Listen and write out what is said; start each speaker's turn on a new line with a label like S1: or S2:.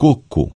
S1: coco.